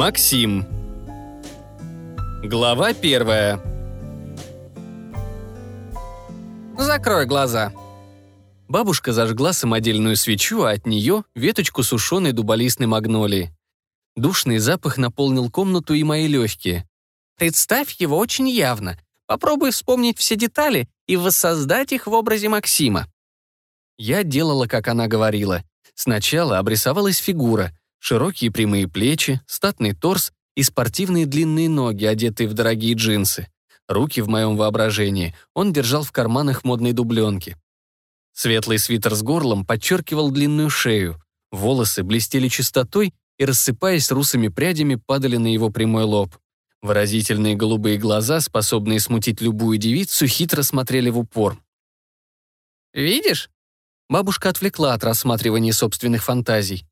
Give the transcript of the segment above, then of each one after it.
Максим. Глава первая. Закрой глаза. Бабушка зажгла самодельную свечу, а от нее веточку сушеной дуболистной магнолии. Душный запах наполнил комнату и мои легкие. Представь его очень явно. Попробуй вспомнить все детали и воссоздать их в образе Максима. Я делала, как она говорила. Сначала обрисовалась фигура, широкие прямые плечи, статный торс и спортивные длинные ноги, одетые в дорогие джинсы. Руки в моем воображении он держал в карманах модной дубленки. Светлый свитер с горлом подчеркивал длинную шею. Волосы блестели чистотой и, рассыпаясь русыми прядями, падали на его прямой лоб. Выразительные голубые глаза, способные смутить любую девицу, хитро смотрели в упор. «Видишь?» Бабушка отвлекла от рассматривания собственных фантазий.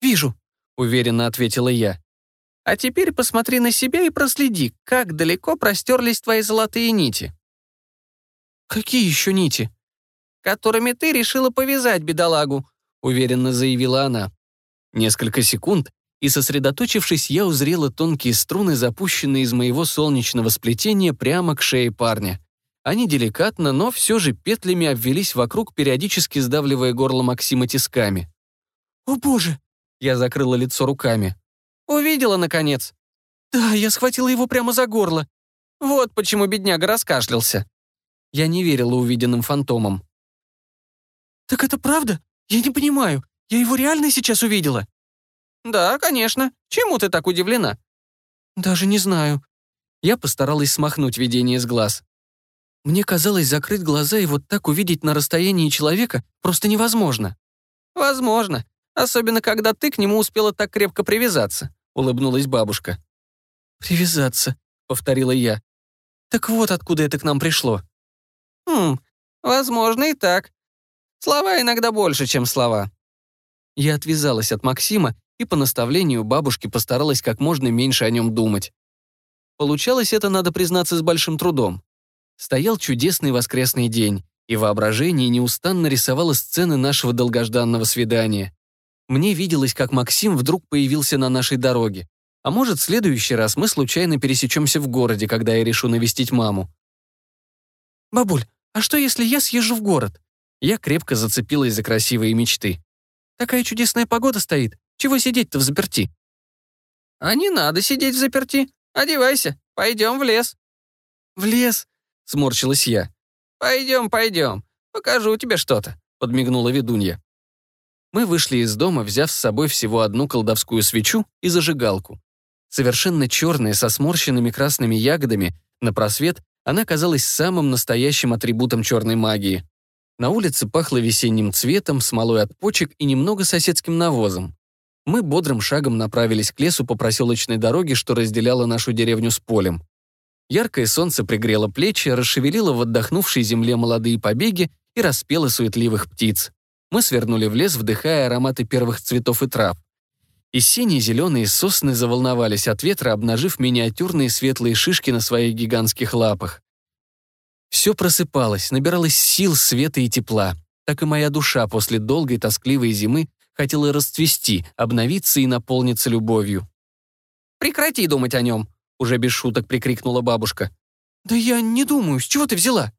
«Вижу», — уверенно ответила я. «А теперь посмотри на себя и проследи, как далеко простерлись твои золотые нити». «Какие еще нити?» «Которыми ты решила повязать бедолагу», — уверенно заявила она. Несколько секунд, и, сосредоточившись, я узрела тонкие струны, запущенные из моего солнечного сплетения прямо к шее парня. Они деликатно, но все же петлями обвелись вокруг, периодически сдавливая горло Максима тисками. «О боже!» Я закрыла лицо руками. «Увидела, наконец?» «Да, я схватила его прямо за горло. Вот почему бедняга раскашлялся». Я не верила увиденным фантомам. «Так это правда? Я не понимаю. Я его реально сейчас увидела?» «Да, конечно. Чему ты так удивлена?» «Даже не знаю». Я постаралась смахнуть видение с глаз. Мне казалось, закрыть глаза и вот так увидеть на расстоянии человека просто невозможно. «Возможно. Особенно, когда ты к нему успела так крепко привязаться», — улыбнулась бабушка. «Привязаться», — повторила я. «Так вот откуда это к нам пришло». «Хм, возможно и так. Слова иногда больше, чем слова». Я отвязалась от Максима и по наставлению бабушки постаралась как можно меньше о нем думать. Получалось это, надо признаться, с большим трудом. Стоял чудесный воскресный день, и воображение неустанно рисовало сцены нашего долгожданного свидания. Мне виделось, как Максим вдруг появился на нашей дороге. А может, в следующий раз мы случайно пересечемся в городе, когда я решу навестить маму. «Бабуль, а что, если я съезжу в город?» Я крепко зацепилась за красивые мечты. «Такая чудесная погода стоит. Чего сидеть-то в заперти?» «А не надо сидеть в заперти. Одевайся, пойдем в лес». «В лес?» — сморщилась я. «Пойдем, пойдем. Покажу тебе что-то», — подмигнула ведунья. Мы вышли из дома, взяв с собой всего одну колдовскую свечу и зажигалку. Совершенно черная, со сморщенными красными ягодами, на просвет она казалась самым настоящим атрибутом черной магии. На улице пахло весенним цветом, смолой от почек и немного соседским навозом мы бодрым шагом направились к лесу по проселочной дороге, что разделяла нашу деревню с полем. Яркое солнце пригрело плечи, расшевелило в отдохнувшей земле молодые побеги и распело суетливых птиц. Мы свернули в лес, вдыхая ароматы первых цветов и трав. И синие зеленые сосны заволновались от ветра, обнажив миниатюрные светлые шишки на своих гигантских лапах. Все просыпалось, набиралось сил, света и тепла. Так и моя душа после долгой тоскливой зимы хотела расцвести, обновиться и наполниться любовью. «Прекрати думать о нем!» — уже без шуток прикрикнула бабушка. «Да я не думаю, с чего ты взяла?»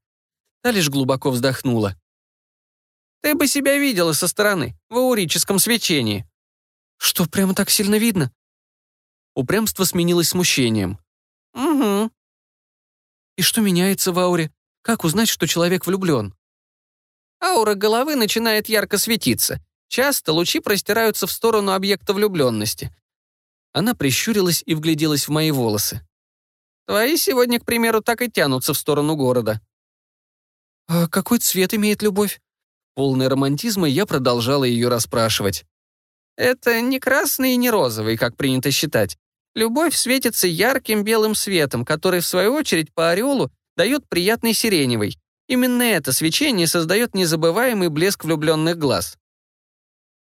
Та лишь глубоко вздохнула. «Ты бы себя видела со стороны, в аурическом свечении». «Что, прямо так сильно видно?» Упрямство сменилось смущением. «Угу». «И что меняется в ауре? Как узнать, что человек влюблен?» Аура головы начинает ярко светиться. Часто лучи простираются в сторону объекта влюбленности. Она прищурилась и вгляделась в мои волосы. Твои сегодня, к примеру, так и тянутся в сторону города. А какой цвет имеет любовь? Полный романтизма я продолжала ее расспрашивать. Это не красный и не розовый, как принято считать. Любовь светится ярким белым светом, который, в свою очередь, по ореолу дает приятный сиреневый. Именно это свечение создает незабываемый блеск влюбленных глаз.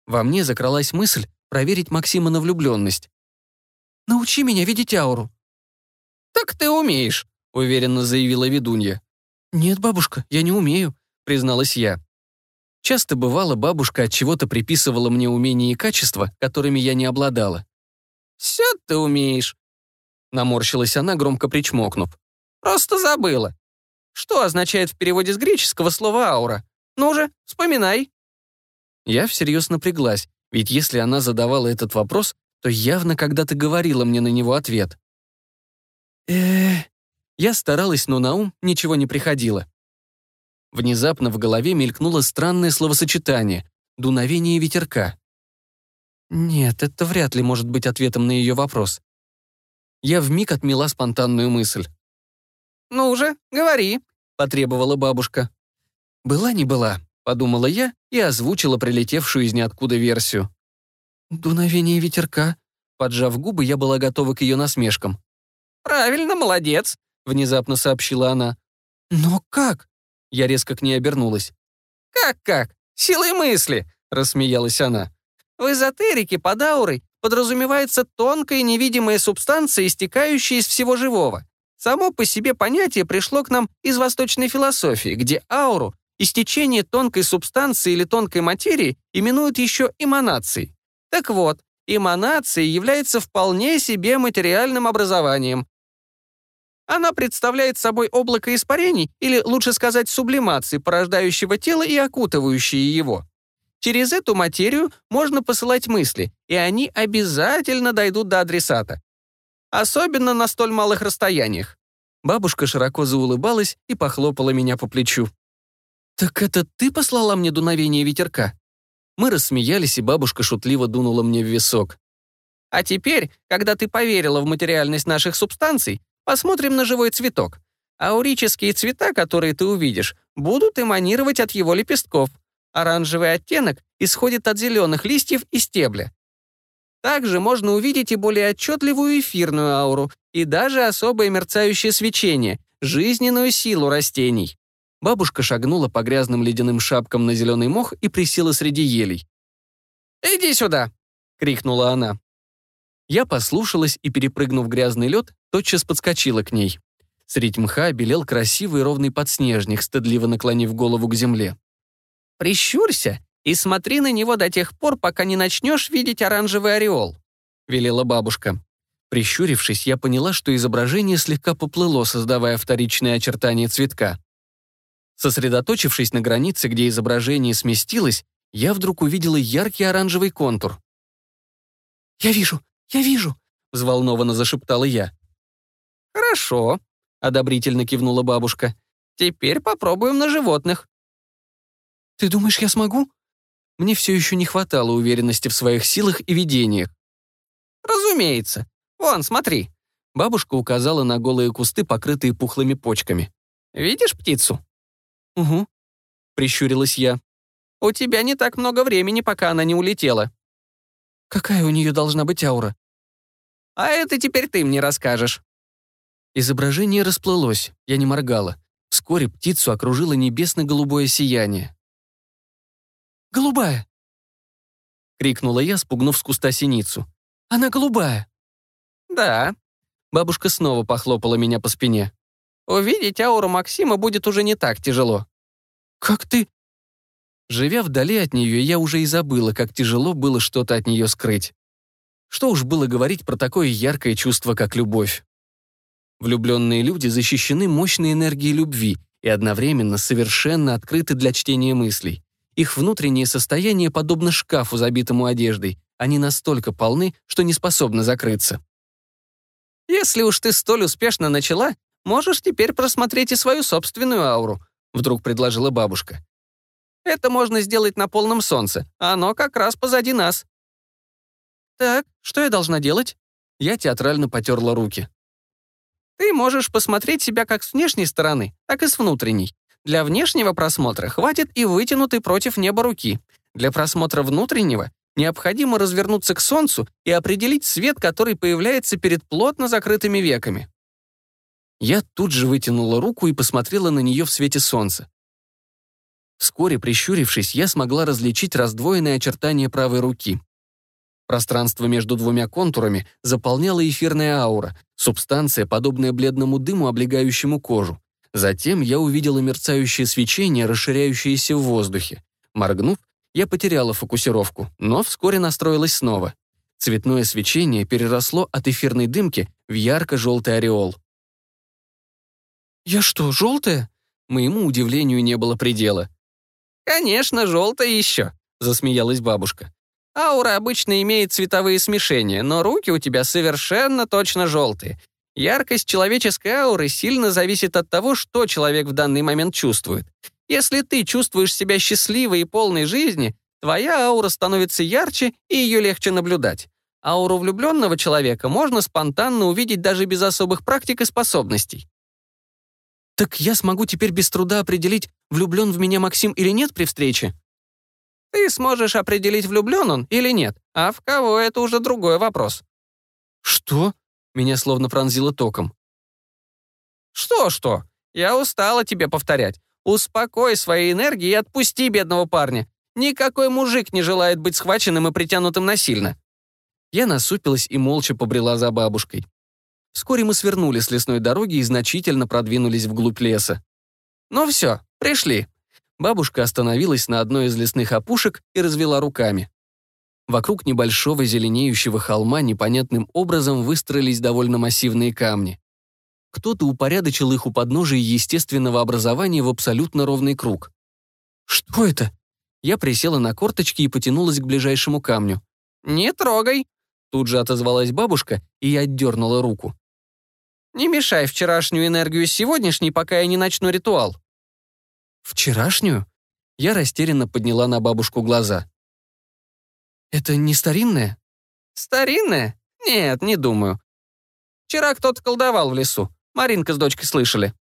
Во мне закралась мысль проверить Максима на влюбленность. «Научи меня видеть ауру». «Так ты умеешь», — уверенно заявила ведунья. «Нет, бабушка, я не умею», — призналась я. Часто бывало, бабушка от чего-то приписывала мне умения и качества, которыми я не обладала. «Все ты умеешь», — наморщилась она, громко причмокнув. «Просто забыла. Что означает в переводе с греческого слово «аура»? Ну же, вспоминай». Я всерьез напряглась, ведь если она задавала этот вопрос, то явно когда-то говорила мне на него ответ. э Я старалась, но на ум ничего не приходило. Внезапно в голове мелькнуло странное словосочетание — дуновение ветерка. Нет, это вряд ли может быть ответом на ее вопрос. Я вмиг отмела спонтанную мысль. «Ну уже, говори», — потребовала бабушка. «Была не была», — подумала я и озвучила прилетевшую из ниоткуда версию. «Дуновение ветерка». Поджав губы, я была готова к ее насмешкам. «Правильно, молодец», — внезапно сообщила она. «Но как?» Я резко к ней обернулась. «Как-как? Силой мысли», — рассмеялась она. «В эзотерике под аурой подразумевается тонкая невидимая субстанция, истекающая из всего живого. Само по себе понятие пришло к нам из восточной философии, где ауру, истечение тонкой субстанции или тонкой материи, именуют еще эманацией. Так вот, эманация является вполне себе материальным образованием. Она представляет собой облако испарений, или, лучше сказать, сублимации, порождающего тело и окутывающие его. Через эту материю можно посылать мысли, и они обязательно дойдут до адресата. Особенно на столь малых расстояниях. Бабушка широко заулыбалась и похлопала меня по плечу. «Так это ты послала мне дуновение ветерка?» Мы рассмеялись, и бабушка шутливо дунула мне в висок. «А теперь, когда ты поверила в материальность наших субстанций, посмотрим на живой цветок. Аурические цвета, которые ты увидишь, будут эманировать от его лепестков. Оранжевый оттенок исходит от зеленых листьев и стебля. Также можно увидеть и более отчетливую эфирную ауру, и даже особое мерцающее свечение, жизненную силу растений. Бабушка шагнула по грязным ледяным шапкам на зеленый мох и присела среди елей. «Иди сюда!» — крикнула она. Я послушалась и, перепрыгнув грязный лед, тотчас подскочила к ней. Средь мха белел красивый ровный подснежник, стыдливо наклонив голову к земле. «Прищурься и смотри на него до тех пор, пока не начнешь видеть оранжевый ореол», — велела бабушка. Прищурившись, я поняла, что изображение слегка поплыло, создавая вторичные очертания цветка. Сосредоточившись на границе, где изображение сместилось, я вдруг увидела яркий оранжевый контур. «Я вижу, я вижу», — взволнованно зашептала я. «Хорошо», — одобрительно кивнула бабушка. «Теперь попробуем на животных». «Ты думаешь, я смогу?» Мне все еще не хватало уверенности в своих силах и видениях. «Разумеется. Вон, смотри». Бабушка указала на голые кусты, покрытые пухлыми почками. «Видишь птицу?» «Угу», — прищурилась я. «У тебя не так много времени, пока она не улетела». «Какая у нее должна быть аура?» «А это теперь ты мне расскажешь». Изображение расплылось, я не моргала. Вскоре птицу окружило небесно-голубое сияние. «Голубая!» — крикнула я, спугнув с куста синицу. «Она голубая!» «Да». Бабушка снова похлопала меня по спине. Увидеть ауру Максима будет уже не так тяжело. «Как ты...» Живя вдали от нее, я уже и забыла, как тяжело было что-то от нее скрыть. Что уж было говорить про такое яркое чувство, как любовь. Влюбленные люди защищены мощной энергией любви и одновременно совершенно открыты для чтения мыслей. Их внутреннее состояние подобно шкафу, забитому одеждой. Они настолько полны, что не способны закрыться. «Если уж ты столь успешно начала, можешь теперь просмотреть и свою собственную ауру», — вдруг предложила бабушка. «Это можно сделать на полном солнце, оно как раз позади нас». «Так, что я должна делать?» Я театрально потерла руки. «Ты можешь посмотреть себя как с внешней стороны, так и с внутренней. Для внешнего просмотра хватит и вытянутой против неба руки. Для просмотра внутреннего необходимо развернуться к солнцу и определить свет, который появляется перед плотно закрытыми веками. Я тут же вытянула руку и посмотрела на нее в свете солнца. Вскоре, прищурившись, я смогла различить раздвоенные очертания правой руки. Пространство между двумя контурами заполняла эфирная аура, субстанция, подобная бледному дыму, облегающему кожу. Затем я увидела мерцающее свечение, расширяющееся в воздухе. Моргнув, я потеряла фокусировку, но вскоре настроилась снова. Цветное свечение переросло от эфирной дымки в ярко-желтый ореол. «Я что, желтая?» Моему удивлению не было предела. «Конечно, желтая еще», — засмеялась бабушка. «Аура обычно имеет цветовые смешения, но руки у тебя совершенно точно желтые. Яркость человеческой ауры сильно зависит от того, что человек в данный момент чувствует. Если ты чувствуешь себя счастливой и полной жизни, твоя аура становится ярче и ее легче наблюдать. Ауру влюбленного человека можно спонтанно увидеть даже без особых практик и способностей. «Так я смогу теперь без труда определить, влюблен в меня Максим или нет при встрече?» «Ты сможешь определить, влюблен он или нет, а в кого — это уже другой вопрос». «Что?» — меня словно пронзило током. «Что-что? Я устала тебе повторять. Успокой свои энергии и отпусти бедного парня. Никакой мужик не желает быть схваченным и притянутым насильно». Я насупилась и молча побрела за бабушкой. Вскоре мы свернули с лесной дороги и значительно продвинулись вглубь леса. «Ну все, пришли». Бабушка остановилась на одной из лесных опушек и развела руками. Вокруг небольшого зеленеющего холма непонятным образом выстроились довольно массивные камни. Кто-то упорядочил их у подножия естественного образования в абсолютно ровный круг. «Что это?» Я присела на корточки и потянулась к ближайшему камню. «Не трогай!» Тут же отозвалась бабушка, и я отдернула руку. Не мешай вчерашнюю энергию сегодняшней, пока я не начну ритуал». «Вчерашнюю?» Я растерянно подняла на бабушку глаза. «Это не старинное?» «Старинное? Нет, не думаю. Вчера кто-то колдовал в лесу. Маринка с дочкой слышали».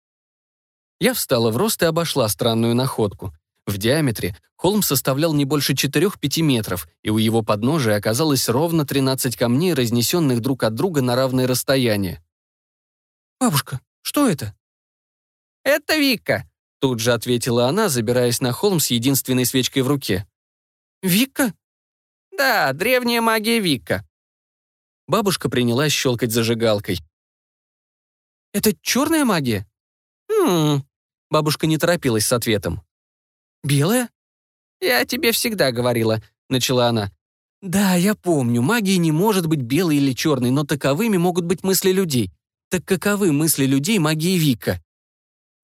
Я встала в рост и обошла странную находку. В диаметре холм составлял не больше 4-5 метров, и у его подножия оказалось ровно 13 камней, разнесенных друг от друга на равное расстояние. «Бабушка, что это?» «Это Вика», — тут же ответила она, забираясь на холм с единственной свечкой в руке. «Вика?» «Да, древняя магия Вика». Бабушка принялась щелкать зажигалкой. «Это черная магия?» «Хм...» Бабушка не торопилась с ответом. «Белая?» «Я тебе всегда говорила», — начала она. «Да, я помню, магия не может быть белой или черной, но таковыми могут быть мысли людей. Так каковы мысли людей магии Вика?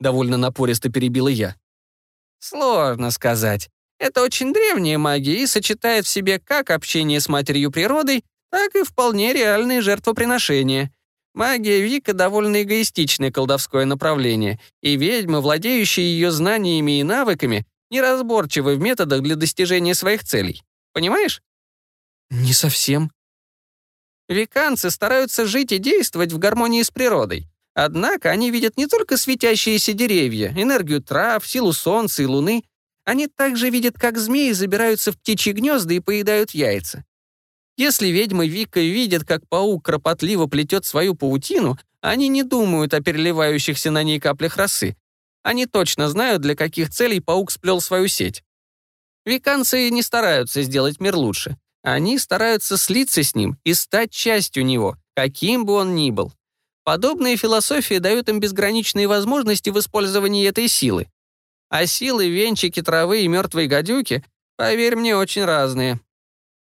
Довольно напористо перебила я. Сложно сказать. Это очень древняя магия и сочетает в себе как общение с матерью природой, так и вполне реальные жертвоприношения. Магия Вика довольно эгоистичное колдовское направление, и ведьмы, владеющие ее знаниями и навыками, неразборчивы в методах для достижения своих целей. Понимаешь? Не совсем. Виканцы стараются жить и действовать в гармонии с природой. Однако они видят не только светящиеся деревья, энергию трав, силу солнца и луны. Они также видят, как змеи забираются в птичьи гнезда и поедают яйца. Если ведьмы Вика видят, как паук кропотливо плетет свою паутину, они не думают о переливающихся на ней каплях росы. Они точно знают, для каких целей паук сплел свою сеть. Виканцы не стараются сделать мир лучше. Они стараются слиться с ним и стать частью него, каким бы он ни был. Подобные философии дают им безграничные возможности в использовании этой силы. А силы венчики, травы и мертвой гадюки, поверь мне, очень разные.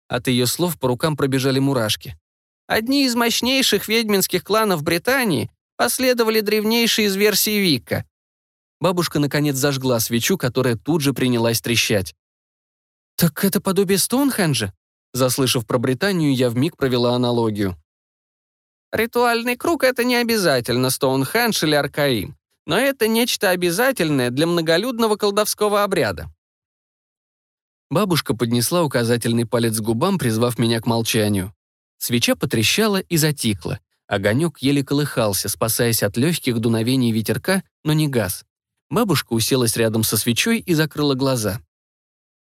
От ее слов по рукам пробежали мурашки. Одни из мощнейших ведьминских кланов Британии последовали древнейшие из версий Вика. Бабушка наконец зажгла свечу, которая тут же принялась трещать. «Так это подобие Стоунхенджа?» Заслышав про Британию, я вмиг провела аналогию. Ритуальный круг — это не обязательно Стоунхендж или Аркаим, но это нечто обязательное для многолюдного колдовского обряда. Бабушка поднесла указательный палец к губам, призвав меня к молчанию. Свеча потрещала и затихла. Огонек еле колыхался, спасаясь от легких дуновений ветерка, но не газ. Бабушка уселась рядом со свечой и закрыла глаза.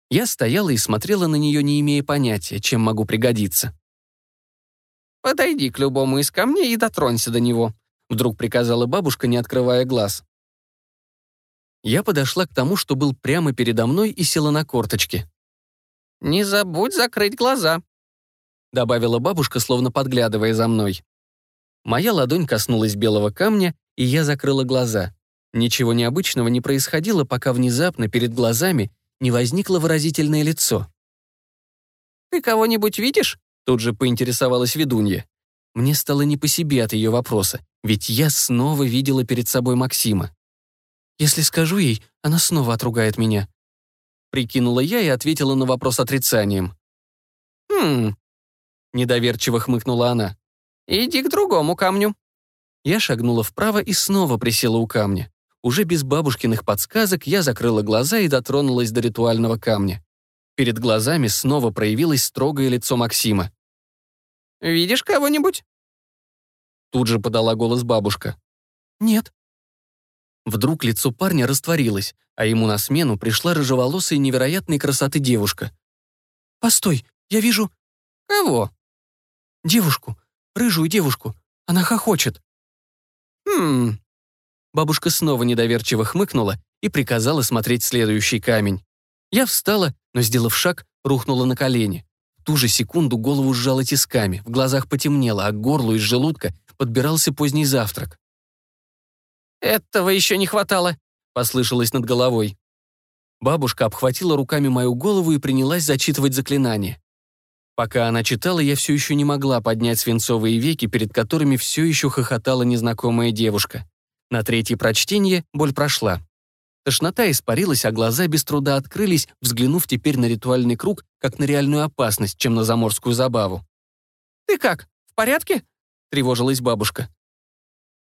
Я стояла и смотрела на нее, не имея понятия, чем могу пригодиться. «Подойди к любому из камней и дотронься до него», вдруг приказала бабушка, не открывая глаз. Я подошла к тому, что был прямо передо мной, и села на корточки. «Не забудь закрыть глаза», добавила бабушка, словно подглядывая за мной. Моя ладонь коснулась белого камня, и я закрыла глаза. Ничего необычного не происходило, пока внезапно перед глазами не возникло выразительное лицо. «Ты кого-нибудь видишь?» Тут же поинтересовалась ведунья. Мне стало не по себе от ее вопроса, ведь я снова видела перед собой Максима. «Если скажу ей, она снова отругает меня». Прикинула я и ответила на вопрос отрицанием. «Хм...» — недоверчиво хмыкнула она. «Иди к другому камню». Я шагнула вправо и снова присела у камня. Уже без бабушкиных подсказок я закрыла глаза и дотронулась до ритуального камня. Перед глазами снова проявилось строгое лицо Максима. «Видишь кого-нибудь?» Тут же подала голос бабушка. «Нет». Вдруг лицо парня растворилось, а ему на смену пришла рыжеволосая невероятной красоты девушка. «Постой, я вижу...» «Кого?» «Девушку, рыжую девушку. Она хохочет». «Хм...» Бабушка снова недоверчиво хмыкнула и приказала смотреть следующий камень. Я встала, но, сделав шаг, рухнула на колени ту же секунду голову сжало тисками, в глазах потемнело, а к горлу из желудка подбирался поздний завтрак. «Этого еще не хватало», — послышалось над головой. Бабушка обхватила руками мою голову и принялась зачитывать заклинание. Пока она читала, я все еще не могла поднять свинцовые веки, перед которыми все еще хохотала незнакомая девушка. На третье прочтение боль прошла. Тошнота испарилась, а глаза без труда открылись, взглянув теперь на ритуальный круг, как на реальную опасность, чем на заморскую забаву. «Ты как, в порядке?» — тревожилась бабушка.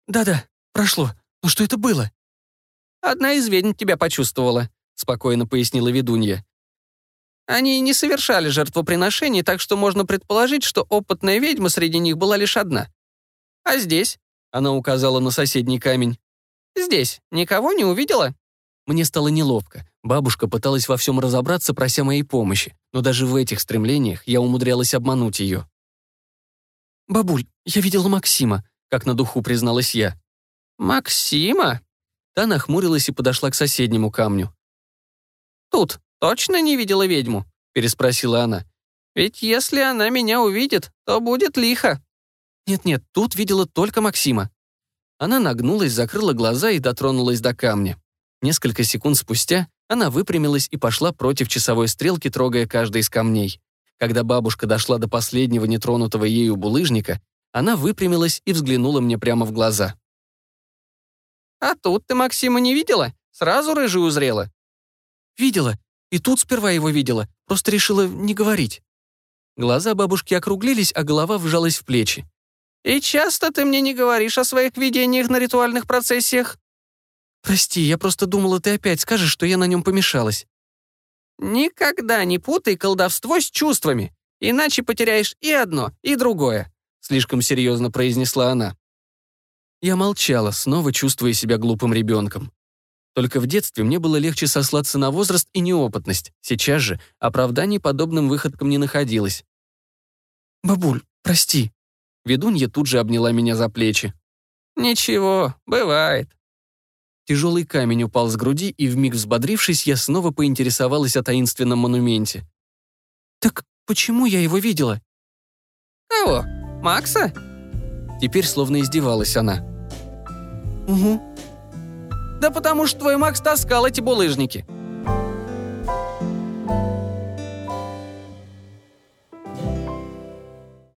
«Да-да, прошло. Но что это было?» «Одна из ведьм тебя почувствовала», — спокойно пояснила ведунья. «Они не совершали жертвоприношений, так что можно предположить, что опытная ведьма среди них была лишь одна. А здесь?» — она указала на соседний камень. «Здесь никого не увидела?» Мне стало неловко. Бабушка пыталась во всем разобраться, прося моей помощи, но даже в этих стремлениях я умудрялась обмануть ее. «Бабуль, я видела Максима», — как на духу призналась я. «Максима?» Та нахмурилась и подошла к соседнему камню. «Тут точно не видела ведьму?» — переспросила она. «Ведь если она меня увидит, то будет лихо». «Нет-нет, тут видела только Максима». Она нагнулась, закрыла глаза и дотронулась до камня. Несколько секунд спустя она выпрямилась и пошла против часовой стрелки, трогая каждый из камней. Когда бабушка дошла до последнего нетронутого ею булыжника, она выпрямилась и взглянула мне прямо в глаза. «А тут ты Максима не видела? Сразу рыжую узрела?» «Видела. И тут сперва его видела. Просто решила не говорить». Глаза бабушки округлились, а голова вжалась в плечи. «И часто ты мне не говоришь о своих видениях на ритуальных процессиях?» «Прости, я просто думала, ты опять скажешь, что я на нем помешалась». «Никогда не путай колдовство с чувствами, иначе потеряешь и одно, и другое», слишком серьезно произнесла она. Я молчала, снова чувствуя себя глупым ребенком. Только в детстве мне было легче сослаться на возраст и неопытность. Сейчас же оправданий подобным выходкам не находилось. «Бабуль, прости». Ведунья тут же обняла меня за плечи. «Ничего, бывает», Тяжелый камень упал с груди, и вмиг взбодрившись, я снова поинтересовалась о таинственном монументе. «Так почему я его видела?» «Кого? Макса?» Теперь словно издевалась она. «Угу». «Да потому что твой Макс таскал эти булыжники.